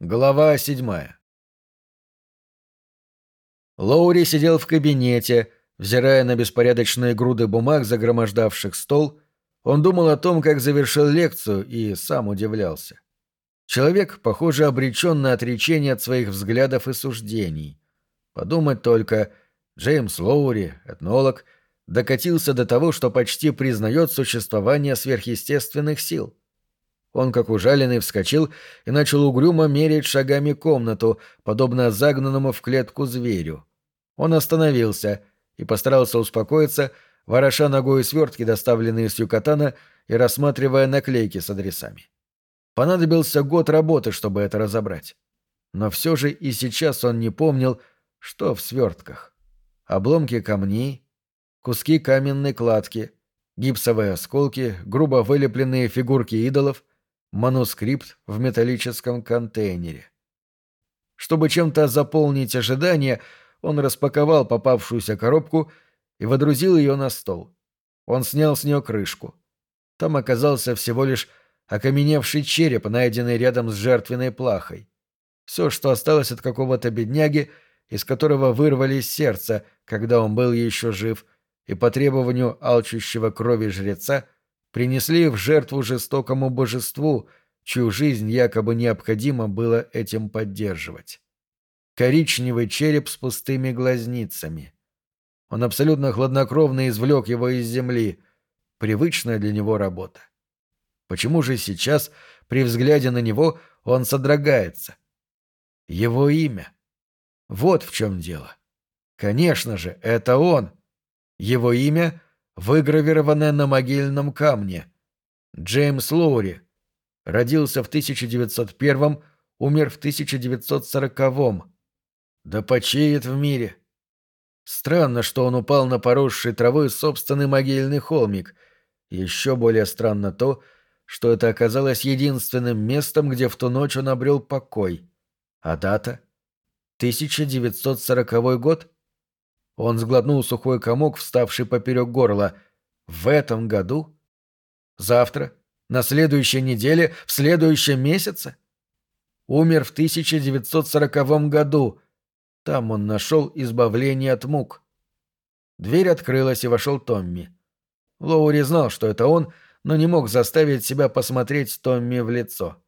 Глава седьмая. Лоури сидел в кабинете, взирая на беспорядочные груды бумаг, загромождавших стол. Он думал о том, как завершил лекцию, и сам удивлялся. Человек, похоже, обречен на отречение от своих взглядов и суждений. Подумать только, Джеймс Лоури, этнолог, докатился до того, что почти признает существование сверхъестественных сил. Он, как ужаленный, вскочил и начал угрюмо мерить шагами комнату, подобно загнанному в клетку зверю. Он остановился и постарался успокоиться, вороша ногой свертки, доставленные из Юкатана, и рассматривая наклейки с адресами. Понадобился год работы, чтобы это разобрать. Но все же и сейчас он не помнил, что в свертках. Обломки камней, куски каменной кладки, гипсовые осколки, грубо вылепленные фигурки идолов, манускрипт в металлическом контейнере. Чтобы чем-то заполнить ожидание, он распаковал попавшуюся коробку и водрузил ее на стол. Он снял с нее крышку. Там оказался всего лишь окаменевший череп, найденный рядом с жертвенной плахой. Все, что осталось от какого-то бедняги, из которого вырвали сердце, когда он был еще жив, и по требованию алчущего крови жреца — принесли в жертву жестокому божеству, чью жизнь якобы необходимо было этим поддерживать. Коричневый череп с пустыми глазницами. Он абсолютно хладнокровно извлек его из земли. Привычная для него работа. Почему же сейчас, при взгляде на него, он содрогается? Его имя. Вот в чем дело. Конечно же, это он. Его имя выгравированное на могильном камне. Джеймс Лоури. Родился в 1901 умер в 1940-м. Да почиет в мире. Странно, что он упал на поросший травой собственный могильный холмик. Еще более странно то, что это оказалось единственным местом, где в ту ночь он обрел покой. А дата? 1940 год? Он сглотнул сухой комок, вставший поперек горла. В этом году? Завтра? На следующей неделе? В следующем месяце? Умер в 1940 году. Там он нашел избавление от мук. Дверь открылась, и вошел Томми. Лоури знал, что это он, но не мог заставить себя посмотреть Томми в лицо.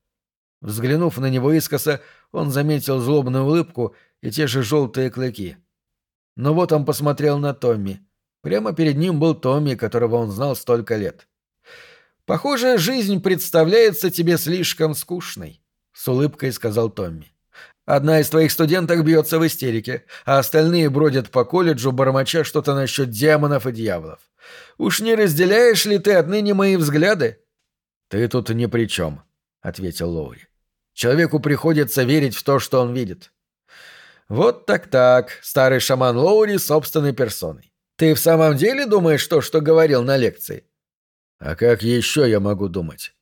Взглянув на него искоса, он заметил злобную улыбку и те же желтые клыки. — но вот он посмотрел на Томми. Прямо перед ним был Томми, которого он знал столько лет. «Похоже, жизнь представляется тебе слишком скучной», — с улыбкой сказал Томми. «Одна из твоих студенток бьется в истерике, а остальные бродят по колледжу, бормоча что-то насчет демонов и дьяволов. Уж не разделяешь ли ты отныне мои взгляды?» «Ты тут ни при чем», — ответил Лоури. «Человеку приходится верить в то, что он видит. «Вот так-так, старый шаман Лоури собственной персоной. Ты в самом деле думаешь то, что говорил на лекции?» «А как еще я могу думать?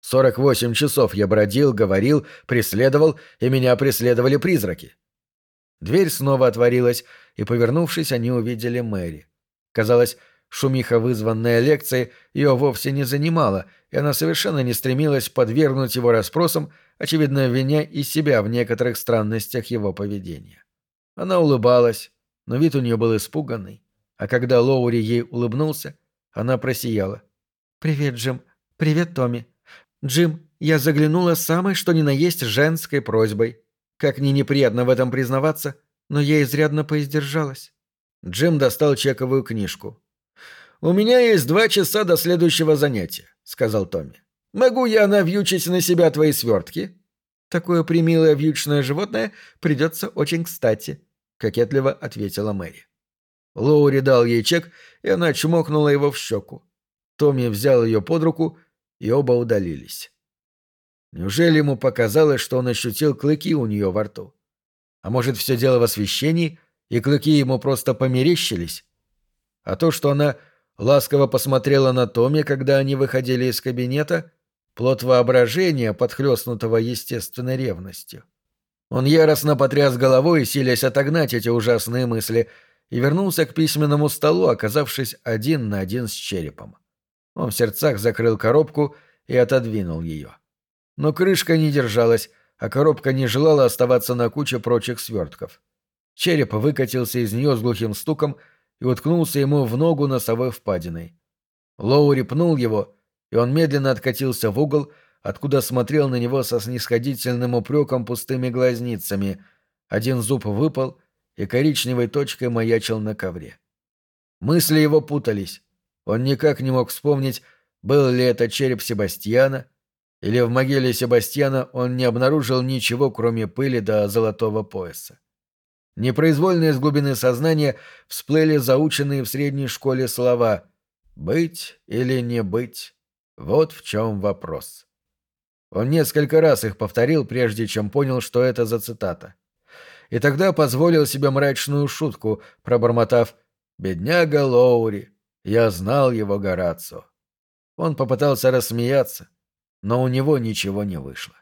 Сорок восемь часов я бродил, говорил, преследовал, и меня преследовали призраки». Дверь снова отворилась, и, повернувшись, они увидели Мэри. Казалось, шумиха, вызванная лекцией, ее вовсе не занимала, и она совершенно не стремилась подвергнуть его расспросам, очевидно, виня и себя в некоторых странностях его поведения. Она улыбалась, но вид у нее был испуганный, а когда Лоури ей улыбнулся, она просияла. «Привет, Джим. Привет, Томми. Джим, я заглянула самой, что ни на есть, женской просьбой. Как ни неприятно в этом признаваться, но я изрядно поиздержалась». Джим достал чековую книжку. «У меня есть два часа до следующего занятия», — сказал Томми. Могу я навьючить на себя твои свертки? Такое примилое вьючное животное придется очень кстати, кокетливо ответила Мэри. Лоури дал ей чек, и она чмокнула его в щеку. Томми взял ее под руку, и оба удалились. Неужели ему показалось, что он ощутил клыки у нее во рту? А может, все дело в освещении, и клыки ему просто померещились? А то, что она ласково посмотрела на Томми, когда они выходили из кабинета, плод воображения, подхлестнутого естественной ревностью. Он яростно потряс головой, силясь отогнать эти ужасные мысли, и вернулся к письменному столу, оказавшись один на один с черепом. Он в сердцах закрыл коробку и отодвинул ее. Но крышка не держалась, а коробка не желала оставаться на куче прочих свертков. Череп выкатился из нее с глухим стуком и уткнулся ему в ногу носовой впадиной. Лоури пнул его, и он медленно откатился в угол, откуда смотрел на него со снисходительным упреком пустыми глазницами. Один зуб выпал и коричневой точкой маячил на ковре. Мысли его путались. Он никак не мог вспомнить, был ли это череп Себастьяна, или в могиле Себастьяна он не обнаружил ничего, кроме пыли до золотого пояса. Непроизвольно из глубины сознания всплыли заученные в средней школе слова «быть или не быть». Вот в чем вопрос. Он несколько раз их повторил, прежде чем понял, что это за цитата. И тогда позволил себе мрачную шутку, пробормотав «Бедняга Лоури, я знал его Горацио». Он попытался рассмеяться, но у него ничего не вышло.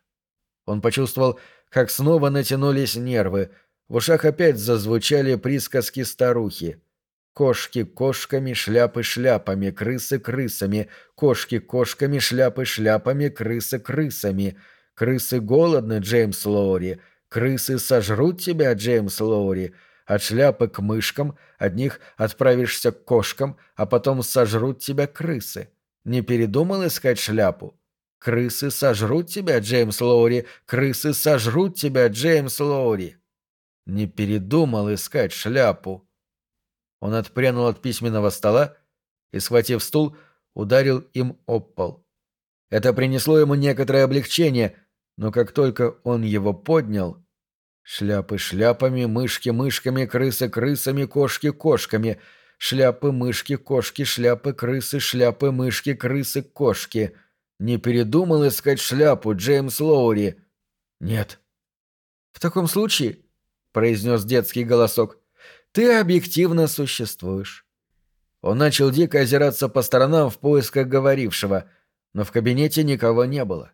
Он почувствовал, как снова натянулись нервы, в ушах опять зазвучали присказки старухи. Кошки кошками, шляпы шляпами, крысы крысами, кошки кошками, шляпы шляпами, крысы крысами. Крысы голодны, Джеймс Лоури. Крысы сожрут тебя, Джеймс Лоури. От шляпы к мышкам, от них отправишься к кошкам, а потом сожрут тебя крысы. Не передумал искать шляпу? Крысы сожрут тебя, Джеймс Лоури. Крысы сожрут тебя, Джеймс Лоури. Не передумал искать шляпу. Он отпрянул от письменного стола и, схватив стул, ударил им об пол. Это принесло ему некоторое облегчение, но как только он его поднял... Шляпы шляпами, мышки мышками, крысы крысами, кошки кошками. Шляпы, мышки, кошки, шляпы, крысы, шляпы, мышки, крысы, кошки. Не передумал искать шляпу, Джеймс Лоури? Нет. В таком случае, — произнес детский голосок, — ты объективно существуешь. Он начал дико озираться по сторонам в поисках говорившего, но в кабинете никого не было.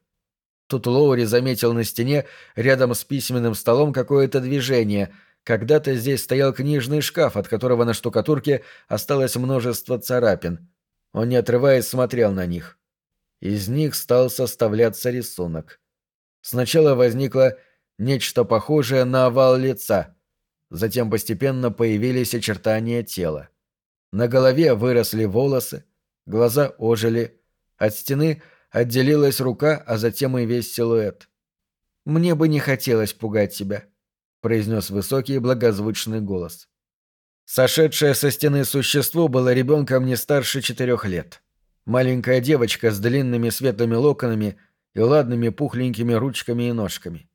Тут Лоури заметил на стене рядом с письменным столом какое-то движение. Когда-то здесь стоял книжный шкаф, от которого на штукатурке осталось множество царапин. Он, не отрываясь, смотрел на них. Из них стал составляться рисунок. Сначала возникло нечто похожее на овал лица — Затем постепенно появились очертания тела. На голове выросли волосы, глаза ожили, от стены отделилась рука, а затем и весь силуэт. «Мне бы не хотелось пугать тебя», — произнес высокий благозвучный голос. Сошедшее со стены существо было ребенком не старше четырех лет. Маленькая девочка с длинными светлыми локонами и ладными пухленькими ручками и ножками.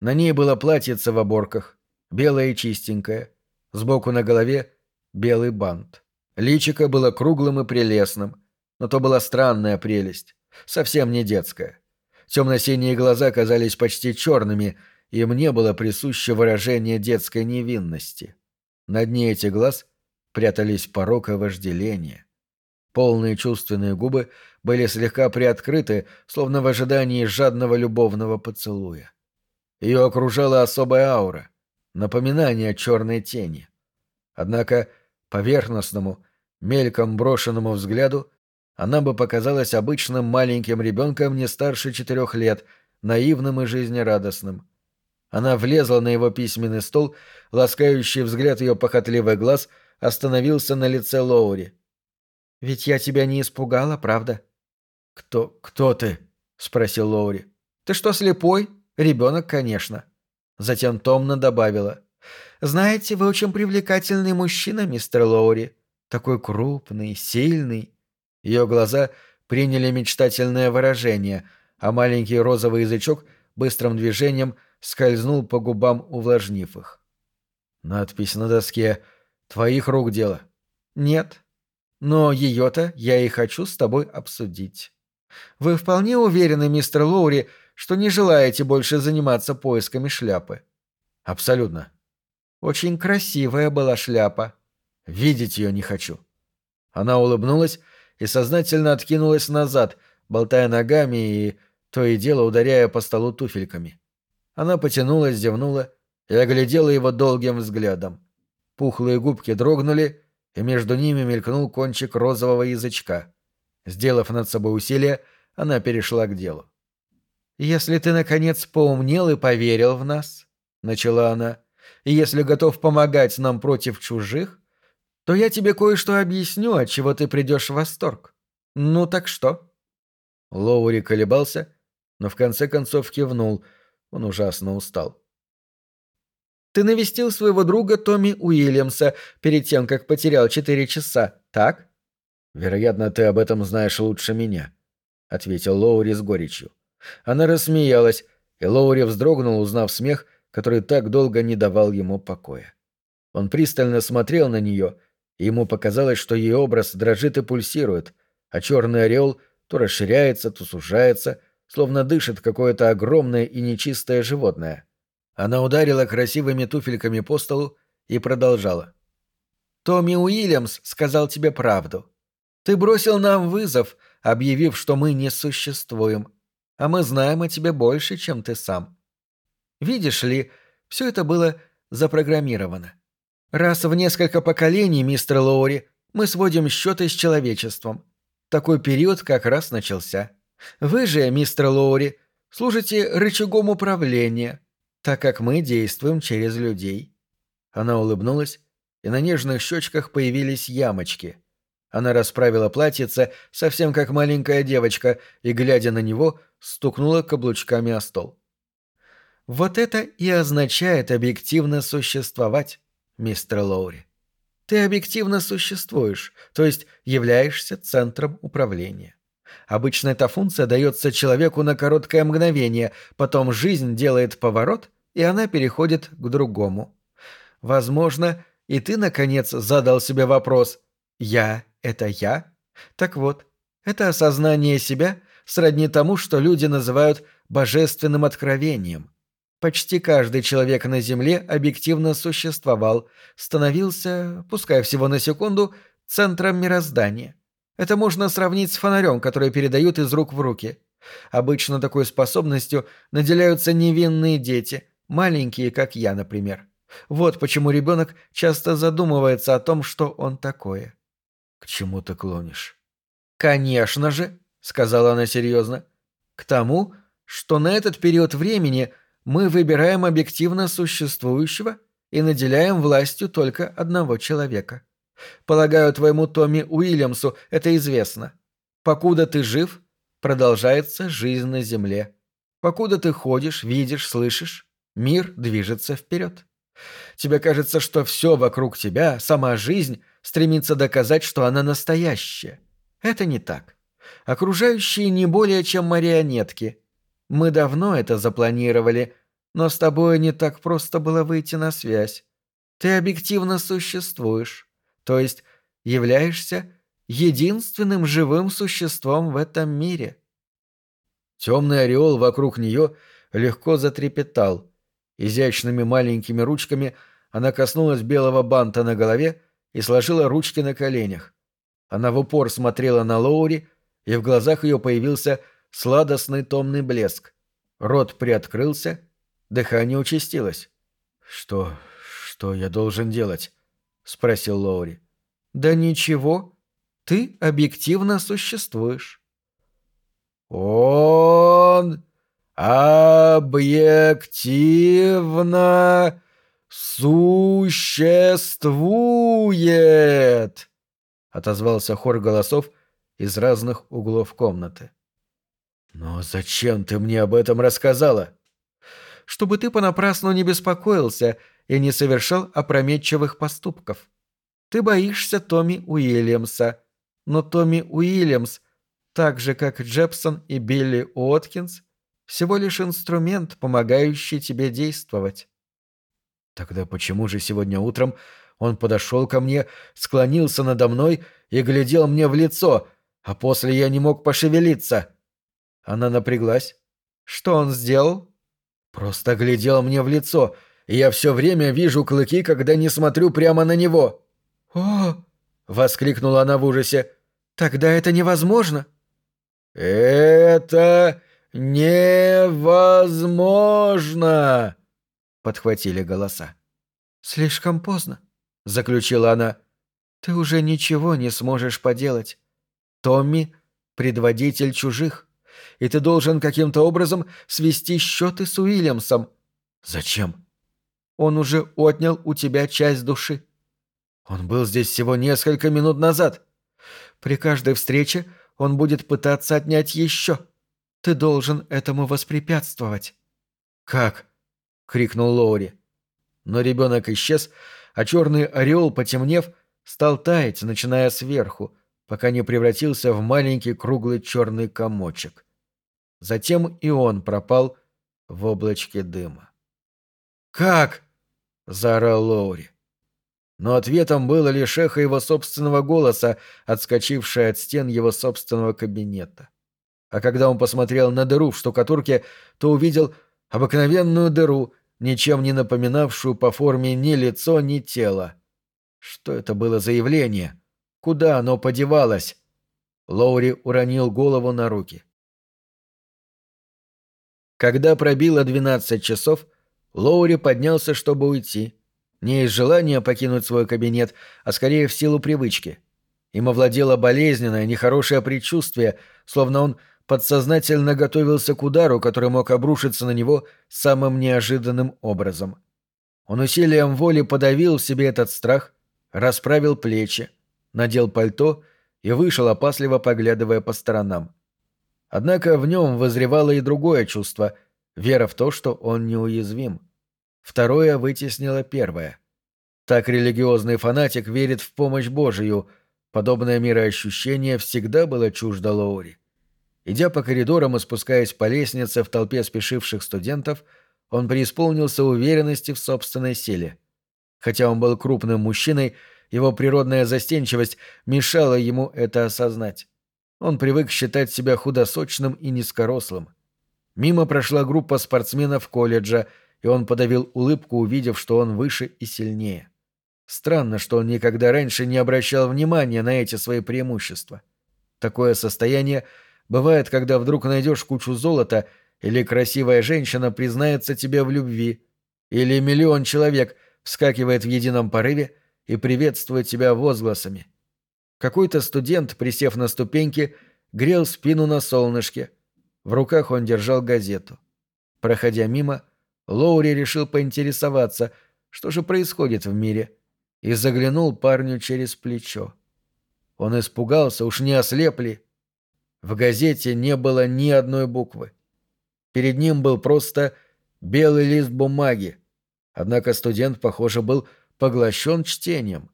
На ней было платьице в оборках, белая и чистенькая, сбоку на голове белый бант. Личико было круглым и прелестным, но то была странная прелесть, совсем не детская. Темно-синие глаза казались почти черными, и мне было присуще выражение детской невинности. На дне этих глаз прятались порок и вожделение. Полные чувственные губы были слегка приоткрыты, словно в ожидании жадного любовного поцелуя. Ее окружала особая аура, напоминание о черной тени. Однако поверхностному, мельком брошенному взгляду она бы показалась обычным маленьким ребенком не старше четырех лет, наивным и жизнерадостным. Она влезла на его письменный стол, ласкающий взгляд ее похотливый глаз остановился на лице Лоури. «Ведь я тебя не испугала, правда?» «Кто... кто ты?» — спросил Лоури. «Ты что, слепой? Ребенок, конечно. Затем томно добавила. «Знаете, вы очень привлекательный мужчина, мистер Лоури. Такой крупный, сильный». Ее глаза приняли мечтательное выражение, а маленький розовый язычок быстрым движением скользнул по губам, увлажнив их. Надпись на доске «Твоих рук дело». «Нет. Но ее-то я и хочу с тобой обсудить. Вы вполне уверены, мистер Лоури, что не желаете больше заниматься поисками шляпы. Абсолютно. Очень красивая была шляпа. Видеть ее не хочу. Она улыбнулась и сознательно откинулась назад, болтая ногами и то и дело ударяя по столу туфельками. Она потянулась, зевнула и оглядела его долгим взглядом. Пухлые губки дрогнули, и между ними мелькнул кончик розового язычка. Сделав над собой усилие, она перешла к делу. «Если ты, наконец, поумнел и поверил в нас», — начала она, — «и если готов помогать нам против чужих, то я тебе кое-что объясню, от чего ты придешь в восторг. Ну так что?» Лоури колебался, но в конце концов кивнул. Он ужасно устал. «Ты навестил своего друга Томми Уильямса перед тем, как потерял четыре часа, так?» «Вероятно, ты об этом знаешь лучше меня», — ответил Лоури с горечью. Она рассмеялась, и Лоури вздрогнул, узнав смех, который так долго не давал ему покоя. Он пристально смотрел на нее, и ему показалось, что ее образ дрожит и пульсирует, а черный орел то расширяется, то сужается, словно дышит какое-то огромное и нечистое животное. Она ударила красивыми туфельками по столу и продолжала. «Томми Уильямс сказал тебе правду. Ты бросил нам вызов, объявив, что мы не существуем а мы знаем о тебе больше, чем ты сам. Видишь ли, все это было запрограммировано. Раз в несколько поколений, мистер Лоури, мы сводим счеты с человечеством. Такой период как раз начался. Вы же, мистер Лоури, служите рычагом управления, так как мы действуем через людей. Она улыбнулась, и на нежных щечках появились ямочки. Она расправила платьице, совсем как маленькая девочка, и, глядя на него, стукнула каблучками о стол. «Вот это и означает объективно существовать, мистер Лоури. Ты объективно существуешь, то есть являешься центром управления. Обычно эта функция дается человеку на короткое мгновение, потом жизнь делает поворот, и она переходит к другому. Возможно, и ты, наконец, задал себе вопрос «Я — это я?» Так вот, это осознание себя сродни тому, что люди называют божественным откровением. Почти каждый человек на Земле объективно существовал, становился, пускай всего на секунду, центром мироздания. Это можно сравнить с фонарем, который передают из рук в руки. Обычно такой способностью наделяются невинные дети, маленькие, как я, например. Вот почему ребенок часто задумывается о том, что он такое. К чему ты клонишь? Конечно же, — сказала она серьезно, — «к тому, что на этот период времени мы выбираем объективно существующего и наделяем властью только одного человека. Полагаю, твоему Томми Уильямсу это известно. Покуда ты жив, продолжается жизнь на Земле. Покуда ты ходишь, видишь, слышишь, мир движется вперед. Тебе кажется, что все вокруг тебя, сама жизнь, стремится доказать, что она настоящая. Это не так. Окружающие не более чем марионетки. Мы давно это запланировали, но с тобой не так просто было выйти на связь. Ты объективно существуешь, то есть являешься единственным живым существом в этом мире. Темный ореол вокруг нее легко затрепетал. Изящными маленькими ручками она коснулась белого банта на голове и сложила ручки на коленях. Она в упор смотрела на Лоури, и в глазах ее появился сладостный томный блеск. Рот приоткрылся, дыхание участилось. «Что... что я должен делать?» — спросил Лоури. «Да ничего. Ты объективно существуешь». «Он объективно существует!» — отозвался хор голосов, из разных углов комнаты. «Но зачем ты мне об этом рассказала?» «Чтобы ты понапрасну не беспокоился и не совершал опрометчивых поступков. Ты боишься Томми Уильямса, но Томми Уильямс, так же как Джепсон и Билли Уоткинс, всего лишь инструмент, помогающий тебе действовать». «Тогда почему же сегодня утром он подошел ко мне, склонился надо мной и глядел мне в лицо, а после я не мог пошевелиться. Она напряглась. Что он сделал? Просто глядел мне в лицо, и я все время вижу клыки, когда не смотрю прямо на него. О! воскликнула она в ужасе. Тогда это невозможно. Это невозможно, подхватили голоса. Слишком поздно, заключила она. Ты уже ничего не сможешь поделать. Томми — предводитель чужих, и ты должен каким-то образом свести счеты с Уильямсом». «Зачем?» «Он уже отнял у тебя часть души». «Он был здесь всего несколько минут назад». «При каждой встрече он будет пытаться отнять еще. Ты должен этому воспрепятствовать». «Как?» — крикнул Лоури. Но ребенок исчез, а черный орел, потемнев, стал таять, начиная сверху, пока не превратился в маленький круглый черный комочек. Затем и он пропал в облачке дыма. «Как?» — заорал Лоури. Но ответом было лишь эхо его собственного голоса, отскочившее от стен его собственного кабинета. А когда он посмотрел на дыру в штукатурке, то увидел обыкновенную дыру, ничем не напоминавшую по форме ни лицо, ни тело. Что это было за явление? Куда оно подевалось? Лоури уронил голову на руки. Когда пробило двенадцать часов, Лоури поднялся, чтобы уйти. Не из желания покинуть свой кабинет, а скорее в силу привычки. Им овладело болезненное, нехорошее предчувствие, словно он подсознательно готовился к удару, который мог обрушиться на него самым неожиданным образом. Он усилием воли подавил в себе этот страх, расправил плечи, надел пальто и вышел, опасливо поглядывая по сторонам. Однако в нем возревало и другое чувство — вера в то, что он неуязвим. Второе вытеснило первое. Так религиозный фанатик верит в помощь Божию. Подобное мироощущение всегда было чуждо Лоури. Идя по коридорам и спускаясь по лестнице в толпе спешивших студентов, он преисполнился уверенности в собственной силе. Хотя он был крупным мужчиной, его природная застенчивость мешала ему это осознать. Он привык считать себя худосочным и низкорослым. Мимо прошла группа спортсменов колледжа, и он подавил улыбку, увидев, что он выше и сильнее. Странно, что он никогда раньше не обращал внимания на эти свои преимущества. Такое состояние – Бывает, когда вдруг найдешь кучу золота, или красивая женщина признается тебе в любви, или миллион человек вскакивает в едином порыве и приветствует тебя возгласами. Какой-то студент, присев на ступеньки, грел спину на солнышке. В руках он держал газету. Проходя мимо, Лоури решил поинтересоваться, что же происходит в мире, и заглянул парню через плечо. Он испугался, уж не ослепли. В газете не было ни одной буквы. Перед ним был просто белый лист бумаги. Однако студент, похоже, был поглощен чтением.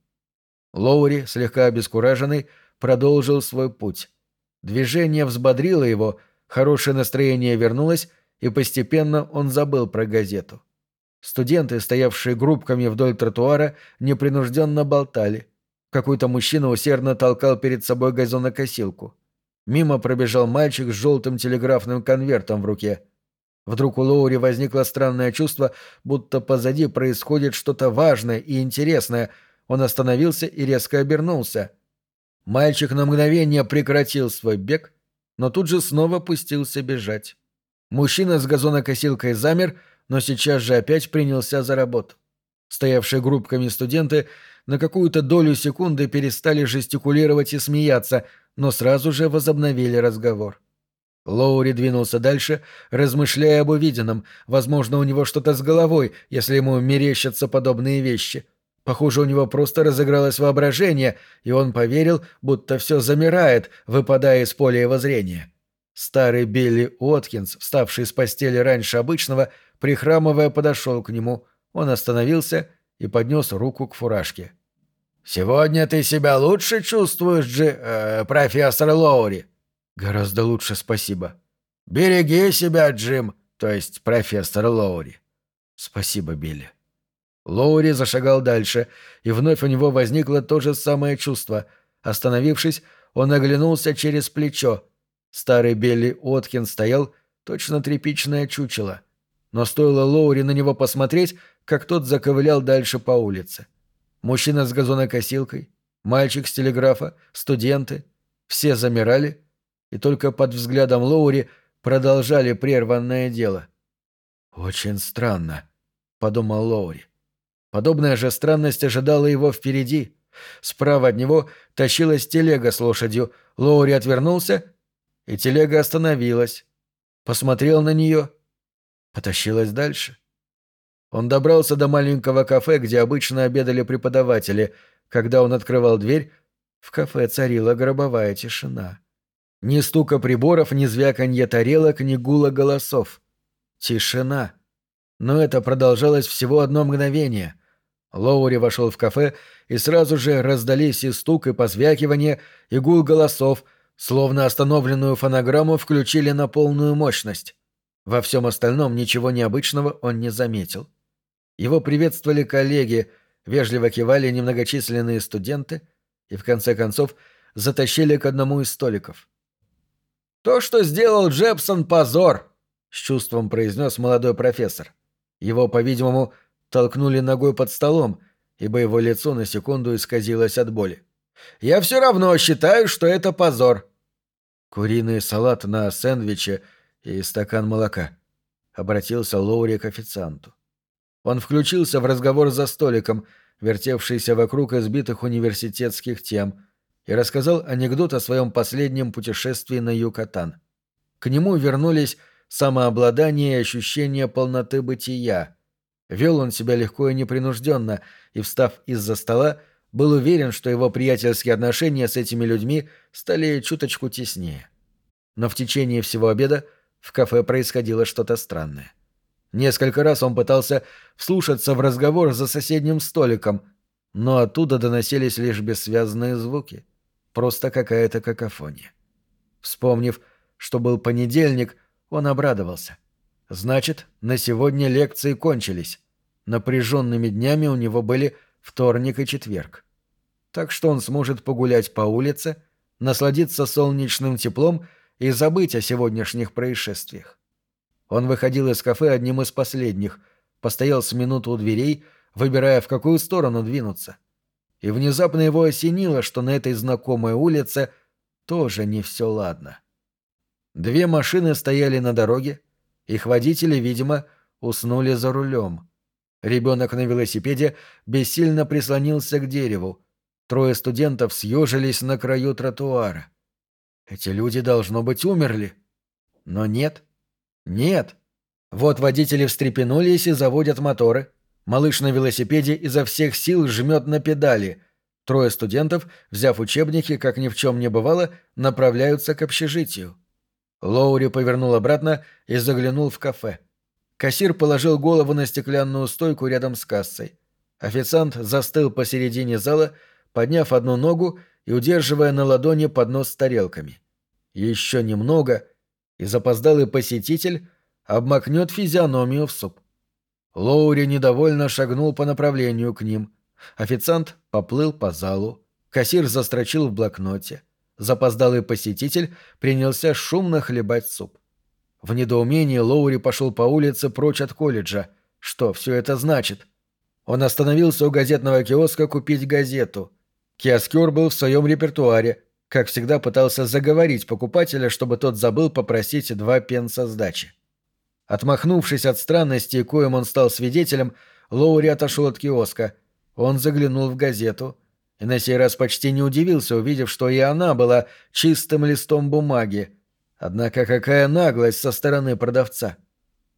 Лоури, слегка обескураженный, продолжил свой путь. Движение взбодрило его, хорошее настроение вернулось, и постепенно он забыл про газету. Студенты, стоявшие группками вдоль тротуара, непринужденно болтали. Какой-то мужчина усердно толкал перед собой газонокосилку. Мимо пробежал мальчик с желтым телеграфным конвертом в руке. Вдруг у Лоури возникло странное чувство, будто позади происходит что-то важное и интересное. Он остановился и резко обернулся. Мальчик на мгновение прекратил свой бег, но тут же снова пустился бежать. Мужчина с газонокосилкой замер, но сейчас же опять принялся за работу. Стоявшие группками студенты на какую-то долю секунды перестали жестикулировать и смеяться — но сразу же возобновили разговор. Лоури двинулся дальше, размышляя об увиденном. Возможно, у него что-то с головой, если ему мерещатся подобные вещи. Похоже, у него просто разыгралось воображение, и он поверил, будто все замирает, выпадая из поля его зрения. Старый Билли Уоткинс, вставший с постели раньше обычного, прихрамывая, подошел к нему. Он остановился и поднес руку к фуражке. «Сегодня ты себя лучше чувствуешь, Джи... Э, профессор Лоури?» «Гораздо лучше, спасибо». «Береги себя, Джим, то есть профессор Лоури». «Спасибо, Билли». Лоури зашагал дальше, и вновь у него возникло то же самое чувство. Остановившись, он оглянулся через плечо. Старый Билли Откин стоял, точно тряпичное чучело. Но стоило Лоури на него посмотреть, как тот заковылял дальше по улице. Мужчина с газонокосилкой, мальчик с телеграфа, студенты — все замирали и только под взглядом Лоури продолжали прерванное дело. «Очень странно», — подумал Лоури. Подобная же странность ожидала его впереди. Справа от него тащилась телега с лошадью. Лоури отвернулся и телега остановилась. Посмотрел на нее, потащилась дальше. Он добрался до маленького кафе, где обычно обедали преподаватели. Когда он открывал дверь, в кафе царила гробовая тишина. Ни стука приборов, ни звяканье тарелок, ни гула голосов. Тишина. Но это продолжалось всего одно мгновение. Лоури вошел в кафе, и сразу же раздались и стук, и позвякивание, и гул голосов, словно остановленную фонограмму включили на полную мощность. Во всем остальном ничего необычного он не заметил. Его приветствовали коллеги, вежливо кивали немногочисленные студенты и, в конце концов, затащили к одному из столиков. «То, что сделал Джепсон, позор!» — с чувством произнес молодой профессор. Его, по-видимому, толкнули ногой под столом, ибо его лицо на секунду исказилось от боли. «Я все равно считаю, что это позор!» «Куриный салат на сэндвиче и стакан молока», — обратился Лоури к официанту. Он включился в разговор за столиком, вертевшийся вокруг избитых университетских тем, и рассказал анекдот о своем последнем путешествии на Юкатан. К нему вернулись самообладание и ощущение полноты бытия. Вел он себя легко и непринужденно, и, встав из-за стола, был уверен, что его приятельские отношения с этими людьми стали чуточку теснее. Но в течение всего обеда в кафе происходило что-то странное. Несколько раз он пытался вслушаться в разговор за соседним столиком, но оттуда доносились лишь бессвязные звуки. Просто какая-то какофония. Вспомнив, что был понедельник, он обрадовался. Значит, на сегодня лекции кончились. Напряженными днями у него были вторник и четверг. Так что он сможет погулять по улице, насладиться солнечным теплом и забыть о сегодняшних происшествиях. Он выходил из кафе одним из последних, постоял с минуту у дверей, выбирая, в какую сторону двинуться. И внезапно его осенило, что на этой знакомой улице тоже не все ладно. Две машины стояли на дороге, их водители, видимо, уснули за рулем. Ребенок на велосипеде бессильно прислонился к дереву. Трое студентов съежились на краю тротуара. Эти люди, должно быть, умерли. Но нет. Нет. Вот водители встрепенулись и заводят моторы. Малыш на велосипеде изо всех сил жмет на педали. Трое студентов, взяв учебники, как ни в чем не бывало, направляются к общежитию. Лоури повернул обратно и заглянул в кафе. Кассир положил голову на стеклянную стойку рядом с кассой. Официант застыл посередине зала, подняв одну ногу и удерживая на ладони поднос с тарелками. Еще немного — и запоздалый посетитель обмакнет физиономию в суп. Лоури недовольно шагнул по направлению к ним. Официант поплыл по залу. Кассир застрочил в блокноте. Запоздалый посетитель принялся шумно хлебать суп. В недоумении Лоури пошел по улице прочь от колледжа. Что все это значит? Он остановился у газетного киоска купить газету. Киоскер был в своем репертуаре, как всегда пытался заговорить покупателя, чтобы тот забыл попросить два пенса сдачи. Отмахнувшись от странностей, коим он стал свидетелем, Лоури отошел от киоска. Он заглянул в газету и на сей раз почти не удивился, увидев, что и она была чистым листом бумаги. Однако какая наглость со стороны продавца.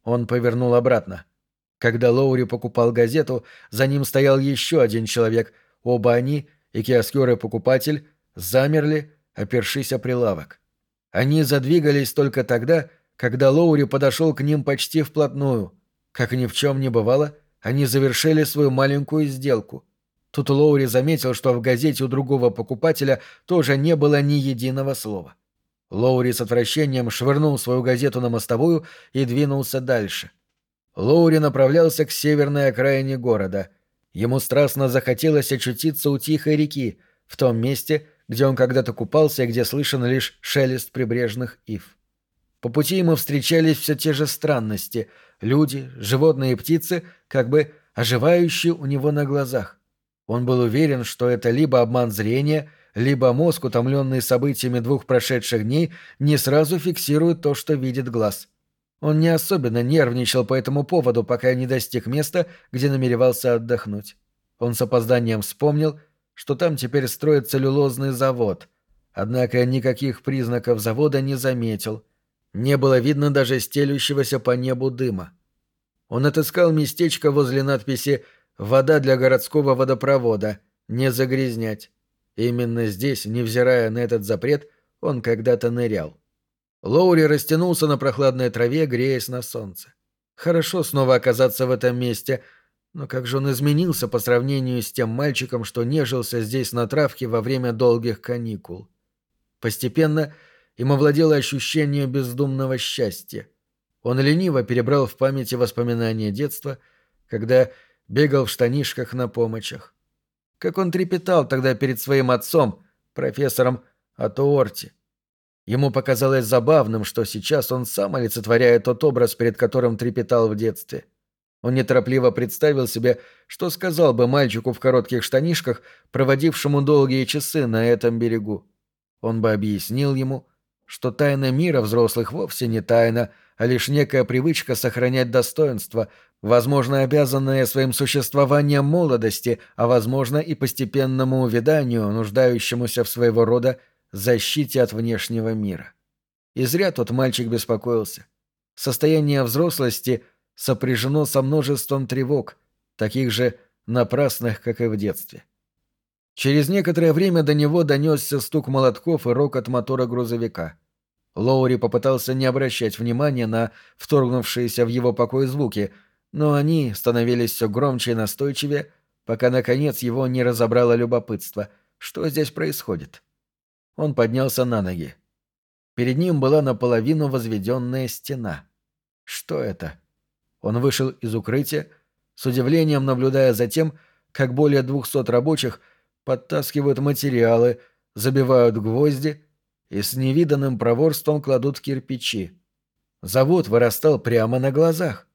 Он повернул обратно. Когда Лоури покупал газету, за ним стоял еще один человек. Оба они, и киоскер и покупатель, замерли, опершись о прилавок. Они задвигались только тогда, когда Лоури подошел к ним почти вплотную. Как ни в чем не бывало, они завершили свою маленькую сделку. Тут Лоури заметил, что в газете у другого покупателя тоже не было ни единого слова. Лоури с отвращением швырнул свою газету на мостовую и двинулся дальше. Лоури направлялся к северной окраине города. Ему страстно захотелось очутиться у тихой реки, в том месте, где он когда-то купался и где слышен лишь шелест прибрежных ив. По пути ему встречались все те же странности — люди, животные и птицы, как бы оживающие у него на глазах. Он был уверен, что это либо обман зрения, либо мозг, утомленный событиями двух прошедших дней, не сразу фиксирует то, что видит глаз. Он не особенно нервничал по этому поводу, пока не достиг места, где намеревался отдохнуть. Он с опозданием вспомнил — что там теперь строит целлюлозный завод, однако никаких признаков завода не заметил. Не было видно даже стелющегося по небу дыма. Он отыскал местечко возле надписи «Вода для городского водопровода. Не загрязнять». Именно здесь, невзирая на этот запрет, он когда-то нырял. Лоури растянулся на прохладной траве, греясь на солнце. Хорошо снова оказаться в этом месте, но как же он изменился по сравнению с тем мальчиком, что нежился здесь на травке во время долгих каникул. Постепенно им овладело ощущение бездумного счастья. Он лениво перебрал в памяти воспоминания детства, когда бегал в штанишках на помощах. Как он трепетал тогда перед своим отцом, профессором Атуорти. Ему показалось забавным, что сейчас он сам олицетворяет тот образ, перед которым трепетал в детстве. Он неторопливо представил себе, что сказал бы мальчику в коротких штанишках, проводившему долгие часы на этом берегу. Он бы объяснил ему, что тайна мира взрослых вовсе не тайна, а лишь некая привычка сохранять достоинство, возможно, обязанная своим существованием молодости, а возможно и постепенному увяданию, нуждающемуся в своего рода защите от внешнего мира. И зря тот мальчик беспокоился. Состояние взрослости сопряжено со множеством тревог, таких же напрасных, как и в детстве. Через некоторое время до него донесся стук молотков и рокот мотора грузовика. Лоури попытался не обращать внимания на вторгнувшиеся в его покой звуки, но они становились все громче и настойчивее, пока, наконец, его не разобрало любопытство. Что здесь происходит? Он поднялся на ноги. Перед ним была наполовину возведенная стена. Что это? Он вышел из укрытия, с удивлением наблюдая за тем, как более двухсот рабочих подтаскивают материалы, забивают гвозди и с невиданным проворством кладут кирпичи. Завод вырастал прямо на глазах.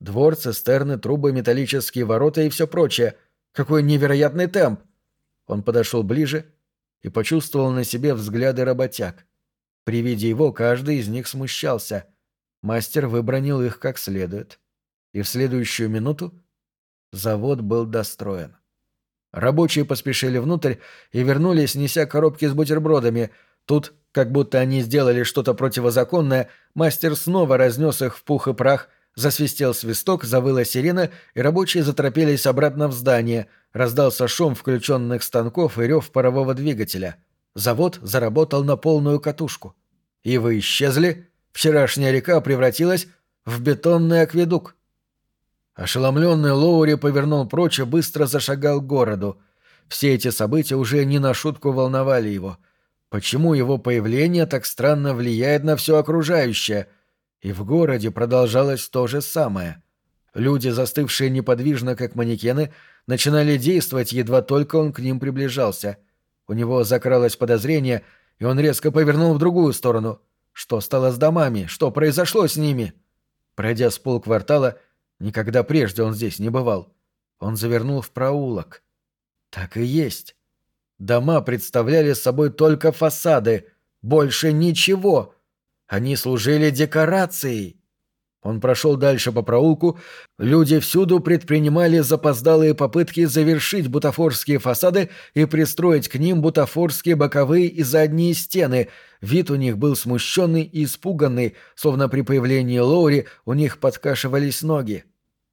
Двор, цистерны, трубы, металлические ворота и все прочее. Какой невероятный темп! Он подошел ближе и почувствовал на себе взгляды работяг. При виде его каждый из них смущался. Мастер выбронил их как следует. И в следующую минуту завод был достроен. Рабочие поспешили внутрь и вернулись, неся коробки с бутербродами. Тут, как будто они сделали что-то противозаконное, мастер снова разнес их в пух и прах, засвистел свисток, завыла сирена, и рабочие заторопились обратно в здание, Раздался шум включенных станков и рев парового двигателя. Завод заработал на полную катушку. И вы исчезли. Вчерашняя река превратилась в бетонный акведук. Ошеломленный Лоури повернул прочь и быстро зашагал к городу. Все эти события уже не на шутку волновали его. Почему его появление так странно влияет на все окружающее? И в городе продолжалось то же самое. Люди, застывшие неподвижно, как манекены, начинали действовать, едва только он к ним приближался. У него закралось подозрение, и он резко повернул в другую сторону. Что стало с домами? Что произошло с ними? Пройдя с полквартала, никогда прежде он здесь не бывал. Он завернул в проулок. Так и есть. Дома представляли собой только фасады, больше ничего. Они служили декорацией. Он прошел дальше по проулку. Люди всюду предпринимали запоздалые попытки завершить бутафорские фасады и пристроить к ним бутафорские боковые и задние стены. Вид у них был смущенный и испуганный, словно при появлении Лоури у них подкашивались ноги.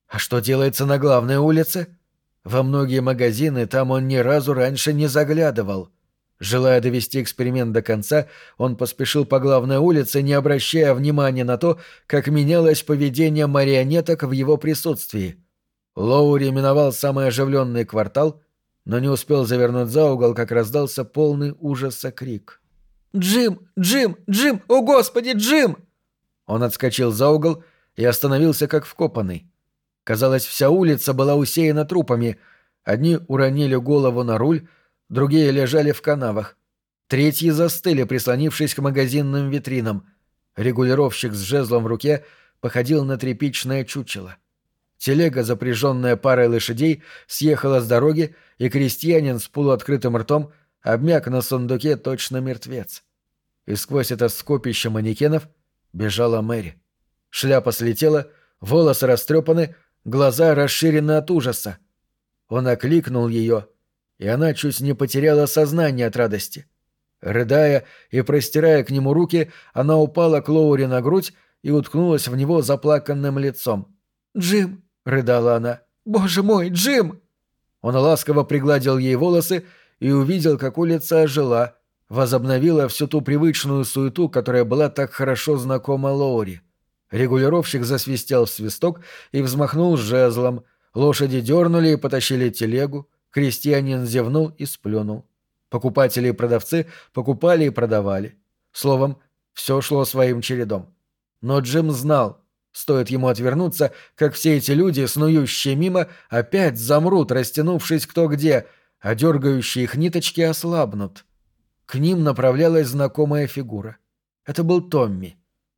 А что делается на главной улице? Во многие магазины там он ни разу раньше не заглядывал. Желая довести эксперимент до конца, он поспешил по главной улице, не обращая внимания на то, как менялось поведение марионеток в его присутствии. Лоури миновал самый оживленный квартал, но не успел завернуть за угол, как раздался полный ужаса крик. «Джим! Джим! Джим! О, Господи, Джим!» Он отскочил за угол и остановился как вкопанный. Казалось, вся улица была усеяна трупами. Одни уронили голову на руль, другие лежали в канавах. Третьи застыли, прислонившись к магазинным витринам. Регулировщик с жезлом в руке походил на тряпичное чучело. Телега, запряженная парой лошадей, съехала с дороги, и крестьянин с полуоткрытым ртом обмяк на сундуке точно мертвец. И сквозь это скопище манекенов бежала Мэри. Шляпа слетела, волосы растрепаны, глаза расширены от ужаса. Он окликнул ее — и она чуть не потеряла сознание от радости. Рыдая и простирая к нему руки, она упала к Лоури на грудь и уткнулась в него заплаканным лицом. «Джим!» — рыдала она. «Боже мой, Джим!» Он ласково пригладил ей волосы и увидел, как улица ожила, возобновила всю ту привычную суету, которая была так хорошо знакома Лоури. Регулировщик засвистел в свисток и взмахнул жезлом. Лошади дернули и потащили телегу. Крестьянин зевнул и сплюнул. Покупатели и продавцы покупали и продавали. Словом, все шло своим чередом. Но Джим знал, стоит ему отвернуться, как все эти люди, снующие мимо, опять замрут, растянувшись кто где, а дергающие их ниточки ослабнут. К ним направлялась знакомая фигура. Это был Томми.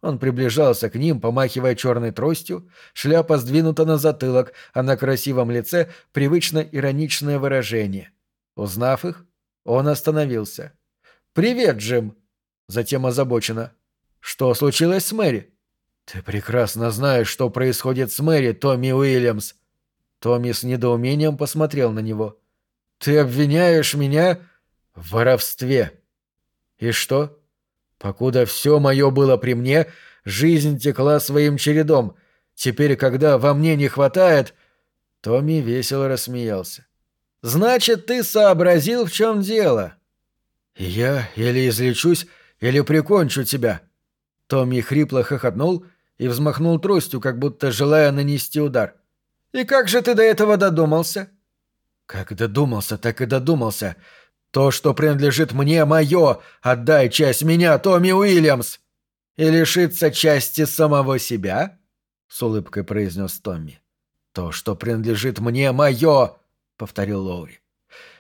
Он приближался к ним, помахивая черной тростью, шляпа сдвинута на затылок, а на красивом лице привычно ироничное выражение. Узнав их, он остановился. «Привет, Джим!» Затем озабоченно. «Что случилось с Мэри?» «Ты прекрасно знаешь, что происходит с Мэри, Томми Уильямс!» Томми с недоумением посмотрел на него. «Ты обвиняешь меня в воровстве!» «И что?» Покуда все мое было при мне, жизнь текла своим чередом. Теперь, когда во мне не хватает...» Томми весело рассмеялся. «Значит, ты сообразил, в чем дело?» «Я или излечусь, или прикончу тебя». Томми хрипло хохотнул и взмахнул тростью, как будто желая нанести удар. «И как же ты до этого додумался?» «Как додумался, так и додумался. То, что принадлежит мне, мое. Отдай часть меня, Томми Уильямс. И лишиться части самого себя? С улыбкой произнес Томми. То, что принадлежит мне, мое, повторил Лоури.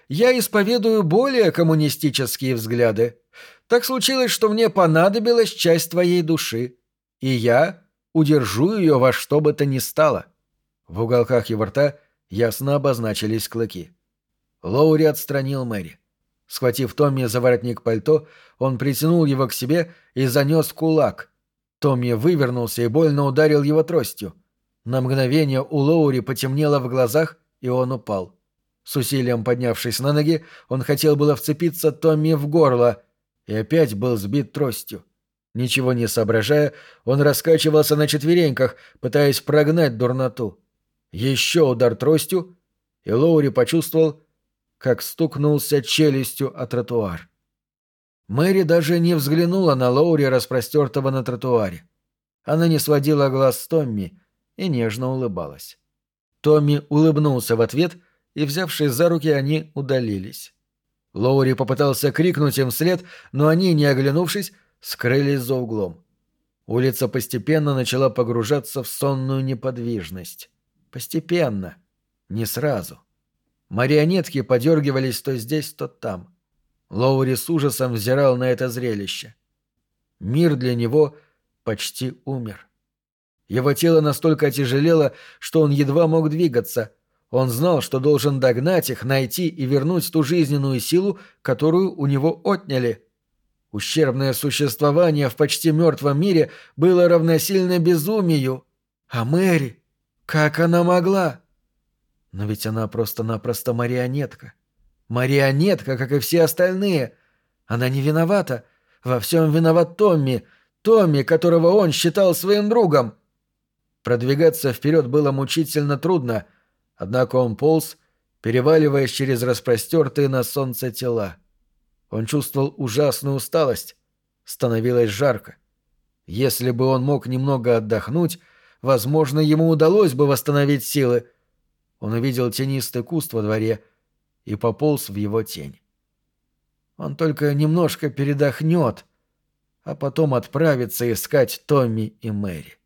Я исповедую более коммунистические взгляды. Так случилось, что мне понадобилась часть твоей души. И я удержу ее во что бы то ни стало. В уголках его рта ясно обозначились клыки. Лоури отстранил Мэри. Схватив Томми за воротник пальто, он притянул его к себе и занес кулак. Томми вывернулся и больно ударил его тростью. На мгновение у Лоури потемнело в глазах, и он упал. С усилием поднявшись на ноги, он хотел было вцепиться Томми в горло и опять был сбит тростью. Ничего не соображая, он раскачивался на четвереньках, пытаясь прогнать дурноту. Еще удар тростью, и Лоури почувствовал, как стукнулся челюстью о тротуар. Мэри даже не взглянула на Лоури, распростертого на тротуаре. Она не сводила глаз с Томми и нежно улыбалась. Томми улыбнулся в ответ, и, взявшись за руки, они удалились. Лоури попытался крикнуть им вслед, но они, не оглянувшись, скрылись за углом. Улица постепенно начала погружаться в сонную неподвижность. Постепенно. Не сразу. Марионетки подергивались то здесь, то там. Лоури с ужасом взирал на это зрелище. Мир для него почти умер. Его тело настолько отяжелело, что он едва мог двигаться. Он знал, что должен догнать их, найти и вернуть ту жизненную силу, которую у него отняли. Ущербное существование в почти мертвом мире было равносильно безумию. А Мэри, как она могла? Но ведь она просто-напросто марионетка. Марионетка, как и все остальные. Она не виновата. Во всем виноват Томми. Томми, которого он считал своим другом. Продвигаться вперед было мучительно трудно, однако он полз, переваливаясь через распростертые на солнце тела. Он чувствовал ужасную усталость. Становилось жарко. Если бы он мог немного отдохнуть, возможно, ему удалось бы восстановить силы, он увидел тенистый куст во дворе и пополз в его тень. Он только немножко передохнет, а потом отправится искать Томми и Мэри.